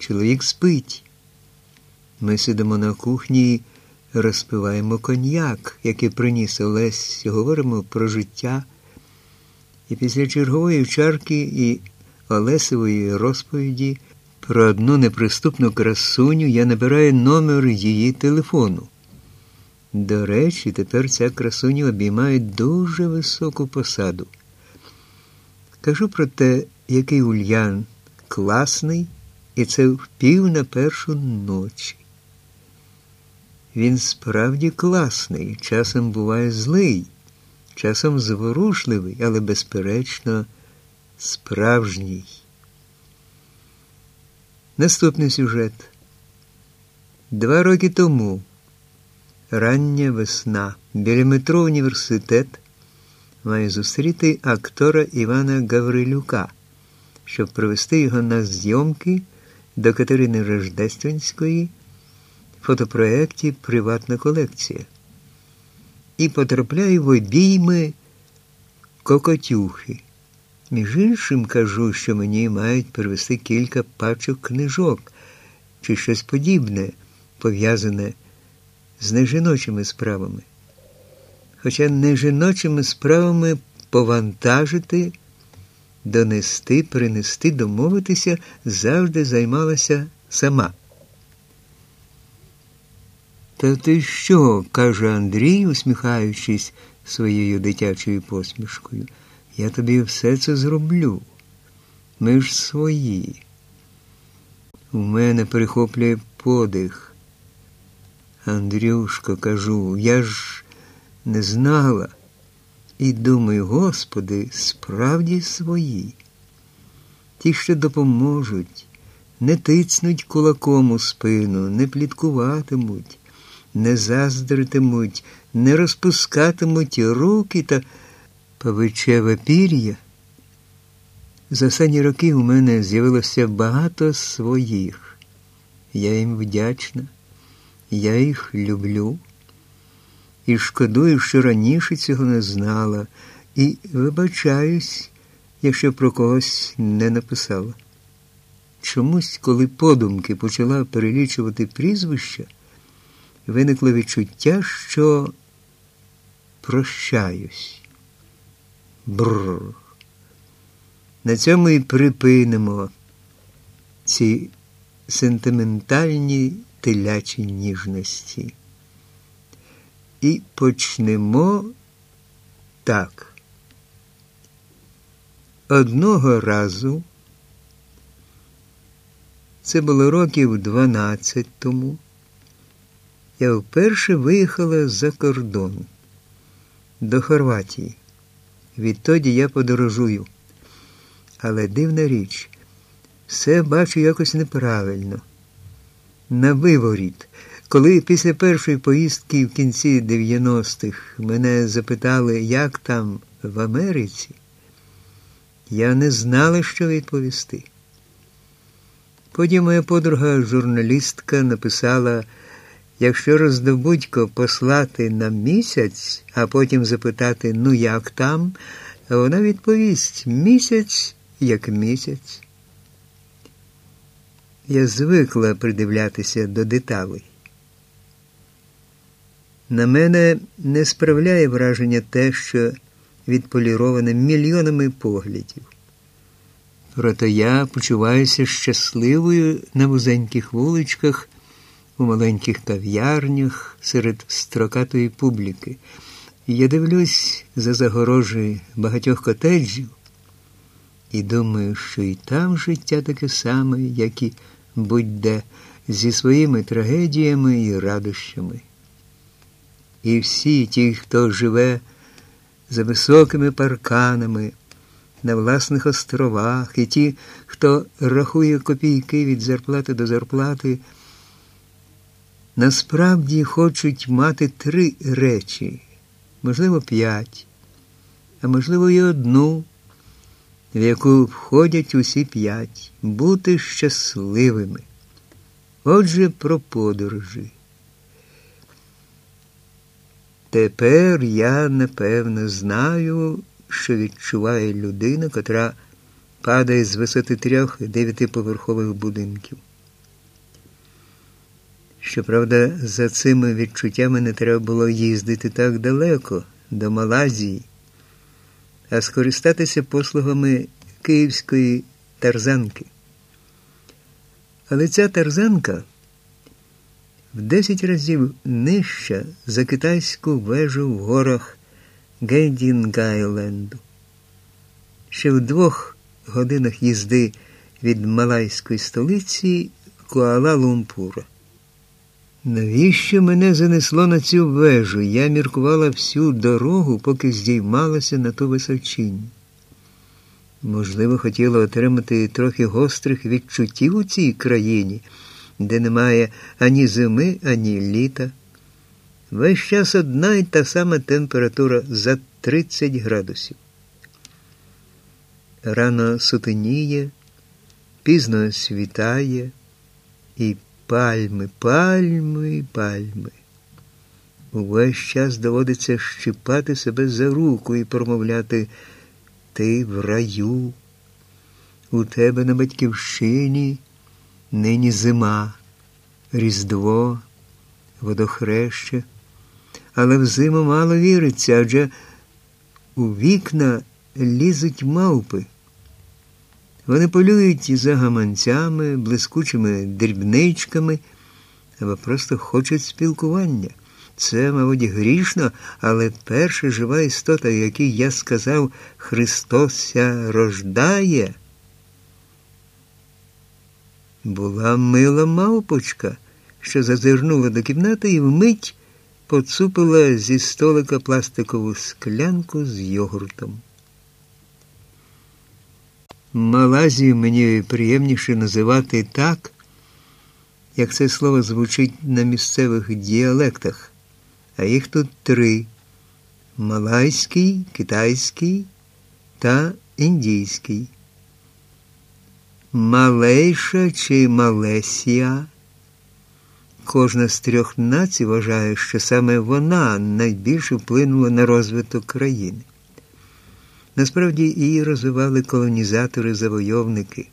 Чоловік спить. Ми сидимо на кухні і розпиваємо коньяк, який приніс Олесь, говоримо про життя. І після чергової чарки і Олесової розповіді про одну неприступну красуню я набираю номер її телефону. До речі, тепер ця красуня обіймає дуже високу посаду. Кажу про те, який Ульян класний, і це впів на першу ночі. Він справді класний, часом буває злий, часом зворушливий, але, безперечно, справжній. Наступний сюжет. Два роки тому, рання весна, біля метро університет має зустріти актора Івана Гаврилюка, щоб привести його на зйомки до Катерини Рождественської фотопроєкті Приватна колекція і потрапляю в обійми кокотюхи. Між іншим кажу, що мені мають привезти кілька пачок книжок чи щось подібне, пов'язане з нежіночими справами. Хоча нежіночими справами повантажити, донести, принести, домовитися завжди займалася сама. Та ти що? каже Андрій, усміхаючись своєю дитячою посмішкою. Я тобі все це зроблю. Ми ж свої. У мене перехоплює подих. Андрюшко, кажу, я ж не знала. І думаю, Господи, справді свої. Ті, що допоможуть, не тицнуть кулаком у спину, не пліткуватимуть, не заздритимуть, не розпускатимуть руки та павичеве пір'я. За останні роки у мене з'явилося багато своїх. Я їм вдячна, я їх люблю і шкодую, що раніше цього не знала, і вибачаюсь, якщо про когось не написала. Чомусь, коли подумки почала перелічувати прізвища, виникло відчуття, що прощаюсь. Бррр. На цьому і припинимо ці сентиментальні телячі ніжності. І почнемо так. Одного разу, це було років 12 тому, я вперше виїхала за кордон до Хорватії. Відтоді я подорожую. Але дивна річ, все бачу якось неправильно. На виворіт. Коли після першої поїздки в кінці 90-х мене запитали, як там в Америці, я не знала, що відповісти. Потім моя подруга журналістка написала, якщо роздобудько послати на місяць, а потім запитати, ну як там, вона відповість місяць як місяць. Я звикла придивлятися до деталей. На мене не справляє враження те, що відполіроване мільйонами поглядів. Проте я почуваюся щасливою на вузеньких вуличках, у маленьких кав'ярнях серед строкатої публіки. Я дивлюсь за загорожі багатьох котеджів і думаю, що і там життя таке саме, як і будь-де, зі своїми трагедіями і радощами. І всі ті, хто живе за високими парканами, на власних островах, і ті, хто рахує копійки від зарплати до зарплати, насправді хочуть мати три речі, можливо, п'ять, а можливо, і одну, в яку входять усі п'ять, бути щасливими. Отже, про подорожі. Тепер я напевно знаю, що відчуває людина, котра падає з висоти трьох дев'ятиповерхових будинків. Щоправда, за цими відчуттями не треба було їздити так далеко, до Малазії, а скористатися послугами київської тарзанки. Але ця тарзанка в 10 разів нижча за китайську вежу в горах Гейдінгайленду. Ще в двох годинах їзди від малайської столиці Куала-Лумпура. Навіщо мене занесло на цю вежу? Я міркувала всю дорогу, поки здіймалася на ту височинь. Можливо, хотіла отримати трохи гострих відчуттів у цій країні, де немає ані зими, ані літа. Весь час одна й та сама температура за 30 градусів. Рано сутеніє, пізно світає, і пальми, пальми, пальми. Увесь час доводиться щипати себе за руку і промовляти Ти в раю, у тебе на батьківщині нині зима, Різдво, водохреще, але в зиму мало віриться, адже у вікна лізуть мавпи. Вони полюють за гаманцями, блискучими дрібничками або просто хочуть спілкування. Це, мабуть, грішно, але перша жива істота, якій я сказав, Христося рождає, була мила мавпочка, що зазирнула до кімнати і вмить поцупила зі столика пластикову склянку з йогуртом. Малазію мені приємніше називати так, як це слово звучить на місцевих діалектах, а їх тут три малайський, китайський та індійський. Малейша чи Малесія. Кожна з трьох націй вважає, що саме вона найбільше вплинула на розвиток країни. Насправді її розвивали колонізатори-завойовники,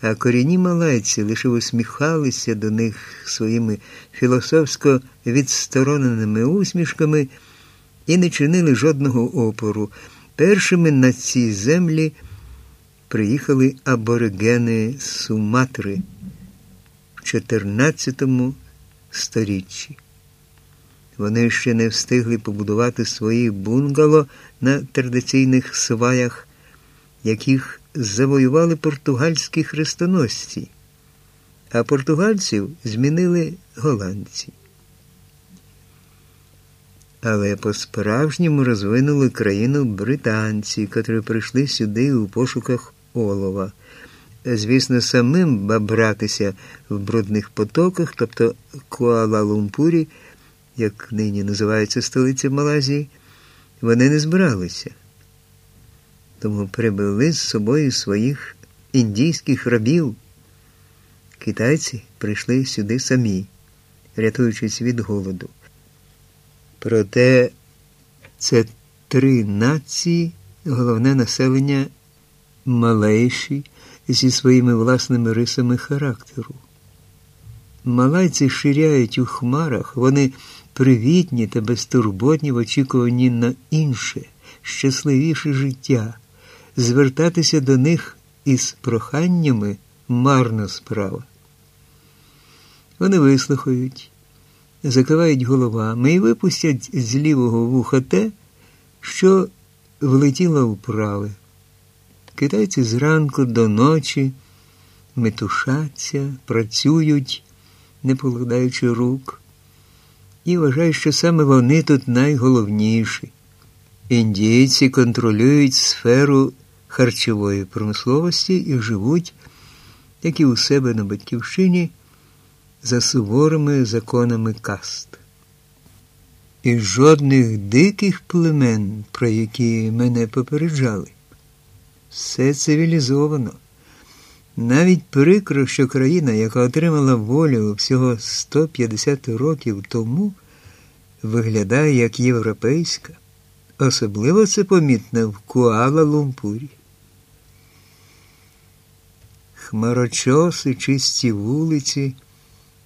а корінні малайці лише усміхалися до них своїми філософсько відстороненими усмішками і не чинили жодного опору. Першими на ці землі приїхали аборигени Суматри в 14 сторіччі. Вони ще не встигли побудувати свої бунгало на традиційних сваях, яких завоювали португальські хрестоносці, а португальців змінили голландці. Але по-справжньому розвинули країну британці, котрі прийшли сюди у пошуках олова. Звісно, самим бабратися в брудних потоках, тобто Куала-Лумпурі, як нині називається столиця Малайзії, вони не збиралися. Тому прибили з собою своїх індійських рабів. Китайці прийшли сюди самі, рятуючись від голоду. Проте це три нації, головне населення малейші зі своїми власними рисами характеру. Малайці ширяють у хмарах, вони привітні та безтурботні в очікуванні на інше, щасливіше життя, звертатися до них із проханнями марна справа. Вони вислухають, закивають головами і випустять з лівого вуха те, що влетіло в праве. Китайці зранку до ночі метушаться, працюють, не покладаючи рук, і вважають, що саме вони тут найголовніші. Індійці контролюють сферу харчової промисловості і живуть, як і у себе на батьківщині, за суворими законами каст. І жодних диких племен, про які мене попереджали. Все цивілізовано. Навіть прикро, що країна, яка отримала волю всього 150 років тому, виглядає як європейська. Особливо це помітно в Куала-Лумпурі. Хмарочоси, чисті вулиці.